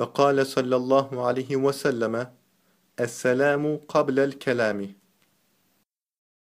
وقال صلى الله عليه وسلم السلام قبل الكلام.